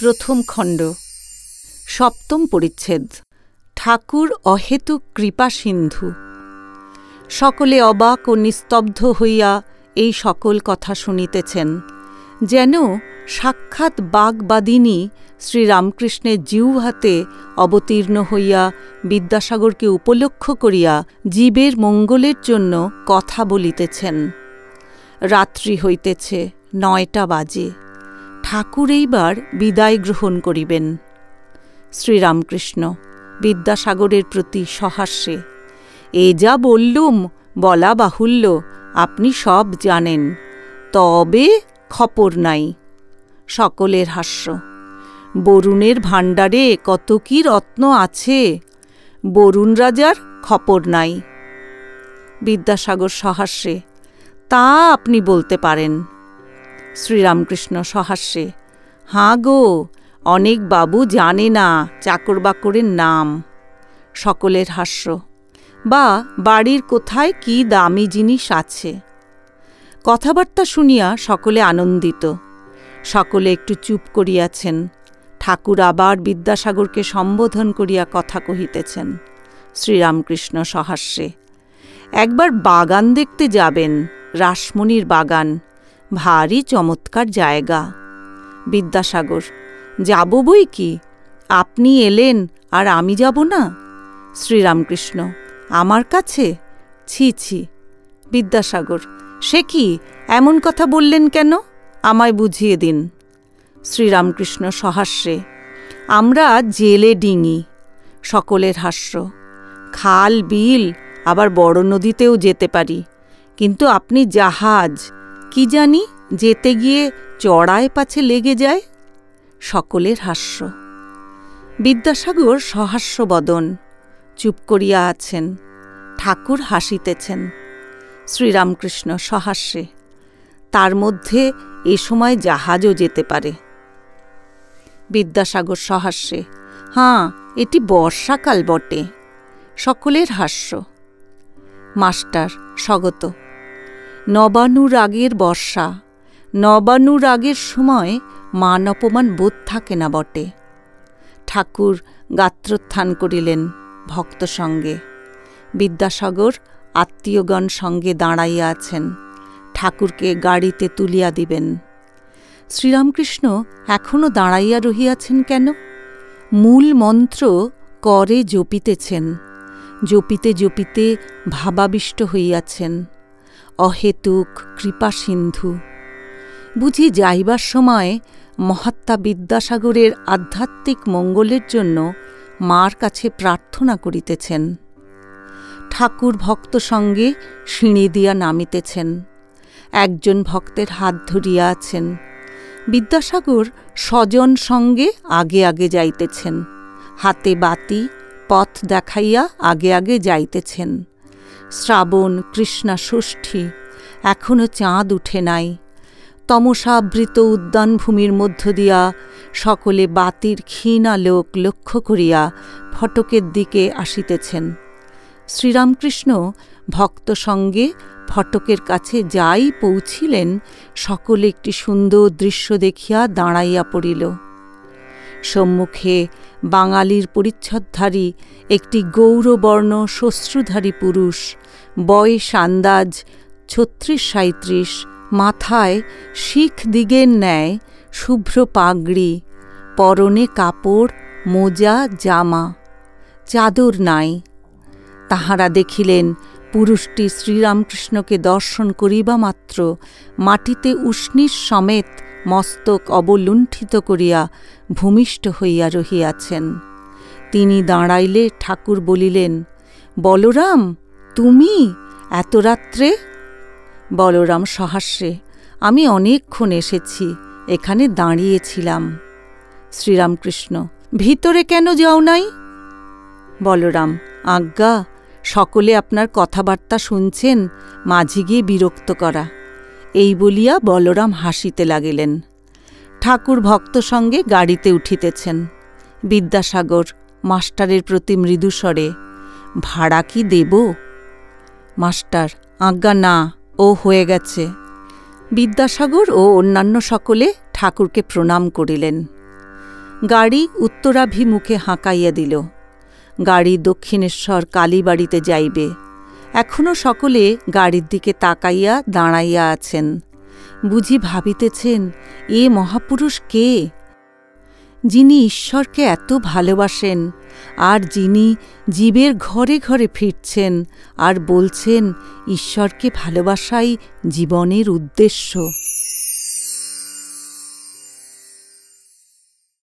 প্রথম খণ্ড। সপ্তম পরিচ্ছেদ। ঠাকুর অহেতুক কৃপা সিন্ধু। সকলে অবাক ও নিস্তব্ধ হইয়া এই সকল কথা শুনিতেছেন। যেন সাক্ষাৎ বাগবাদিনী শ্রীরামকৃষ্ণের জিউহাতে অবতীর্ণ হইয়া বিদ্যাসাগরকে উপলক্ষ করিয়া জীবের মঙ্গলের জন্য কথা বলিতেছেন। রাত্রি হইতেছে, নয়টা বাজে। ঠাকুর এইবার বিদায় গ্রহণ করিবেন। শ্রীরামকৃষ্ণ, বিদ্যাসাগরের প্রতি সহাস্যে। এ যা বললুম, বলা বাহুল্য, আপনি সব জানেন। তবে খপর নাই। সকলের হাস্য। বরুণের ভাণ্ডারে কত কি রত্ন আছে, বরুণ রাজার খপর নাই। বিদ্যাসাগর সহাস্যে, তা আপনি বলতে পারেন। শ্রীরামকৃষ্ণ সহাস্যে, হাঁ গো, অনেক বাবু জানে না চাকর বাকরের নাম। সকলের হাস্য, বা, বাড়ির কোথায় কি দামি জিনিস আছে? কথাবার্তা শুনিয়া সকলে আনন্দিত, সকলে একটু চুপ করিয়াছেন, ঠাকুর আবার বিদ্যাসাগরকে সম্বোধন করিয়া কথা কহিতেছেন, শ্রীরামকৃষ্ণ সহাস্যে, একবার বাগান দেখতে যাবেন, রাসমণির বাগান ভারী চমৎকার জায়গা। বিদ্যাসাগর, যাব বই কি? আপনি এলেন আর আমি যাব না? শ্রীরামকৃষ্ণ, আমার কাছে? ছি ছি। বিদ্যাসাগর, সে কি? এমন কথা বললেন কেন? আমায় বুঝিয়ে দিন। শ্রীরামকৃষ্ণ সহাস্যে আমরা জেলে ডিঙি, সকলের হাস্য খাল, বিল, আবার বড় নদীতেও যেতে পারি। কিন্তু আপনি জাহাজ কি জানি যেতে গিয়ে চড়ায় পাছে লেগে যায়। সকলের হাস্য। বিদ্যাসাগর সহাস্যবদন চুপ করিয়া আছেন। ঠাকুর হাসিতেছেন। শ্রীরামকৃষ্ণ সহাস্যে। তার মধ্যে এ সময় জাহাজও যেতে পারে। বিদ্যাসাগর সহাস্যে। হাঁ, এটি বর্ষাকাল বটে। সকলের হাস্য। মাস্টার স্বগত। নবানুরাগের বর্ষা। নবানুরাগের সময় মান অপমান বোধ থাকে না বটে। ঠাকুর গাত্রোত্থান করিলেন ভক্ত সঙ্গে। বিদ্যাসাগর আত্মীয়গণ সঙ্গে দাঁড়াইয়া আছেন। ঠাকুরকে গাড়িতে তুলিয়া দিবেন। শ্রীরামকৃষ্ণ এখনও দাঁড়াইয়া রহিয়াছেন কেন? মূল মন্ত্র করে জপিতেছেন। জপিতে জপিতে ভাবাবিষ্ট হইয়াছেন। অহেতুক কৃপা সিন্ধু বুঝি যাইবার সময় মহাত্মা বিদ্যাসাগরের আধ্যাত্মিক মঙ্গলের জন্য মার কাছে প্রার্থনা করিতেছেন। ঠাকুর ভক্ত সঙ্গে সিঁড়ি দিয়া নামিতেছেন। একজন ভক্তের হাত ধরিয়া আছেন। বিদ্যাসাগর স্বজন সঙ্গে আগে আগে যাইতেছেন। হাতে বাতি, পথ দেখাইয়া আগে আগে যাইতেছেন। শ্রাবণ কৃষ্ণা ষষ্ঠী এখনও চাঁদ উঠে নাই। তমসাবৃত উদ্যানভূমির মধ্য দিয়া সকলে বাতির ক্ষীণ আলোক লক্ষ্য করিয়া ফটকের দিকে আসিতেছেন। শ্রীরামকৃষ্ণ ভক্ত সঙ্গে ফটকের কাছে যাই পৌঁছিলেন, সকলে একটি সুন্দর দৃশ্য দেখিয়া দাঁড়াইয়া পড়িল। সম্মুখে বাঙালির পরিচ্ছদধারী একটি গৌরবর্ণ শ্বশ্রুধারী পুরুষ, বয়স আন্দাজ ছত্রিশ সাঁত্রিশ মাথায় শিখ দিগের ন্যায় শুভ্র পাগড়ি, পরনে কাপড়, মোজা, জামা, চাদর নাই। তাহারা দেখিলেন পুরুষটি শ্রীরামকৃষ্ণকে দর্শন করিবা মাত্র মাটিতে উষ্ণীর সমেত মস্তক অবলুণ্ঠিত করিয়া ভূমিষ্ঠ হইয়া রহিয়াছেন। তিনি দাঁড়াইলে ঠাকুর বলিলেন, বলরাম, তুমি এত রাত্রে? বলরাম সহাস্যে, আমি অনেকক্ষণ এসেছি, এখানে দাঁড়িয়েছিলাম। শ্রীরামকৃষ্ণ, ভিতরে কেন যাও নাই? বলরাম, আজ্ঞা, সকলে আপনার কথাবার্তা শুনছেন, মাঝি গিয়ে বিরক্ত করা। এই বলিয়া বলরাম হাসিতে লাগিলেন। ঠাকুর ভক্ত সঙ্গে গাড়িতে উঠিতেছেন। বিদ্যাসাগর, মাস্টারের প্রতি মৃদুস্বরে, ভাড়া কি দেব? মাস্টার, আজ্ঞা না, ও হয়ে গেছে। বিদ্যাসাগর ও অন্যান্য সকলে ঠাকুরকে প্রণাম করিলেন। গাড়ি উত্তরাভিমুখে হাঁকাইয়া দিল। গাড়ি দক্ষিণেশ্বর কালীবাড়িতে যাইবে। এখনও সকলে গাড়ির দিকে তাকাইয়া দাঁড়াইয়া আছেন। বুঝি ভাবিতেছেন, এ মহাপুরুষ কে? যিনি ঈশ্বরকে এত ভালোবাসেন, আর যিনি জীবের ঘরে ঘরে ফিরছেন, আর বলছেন, ঈশ্বরকে ভালোবাসাই জীবনের উদ্দেশ্য।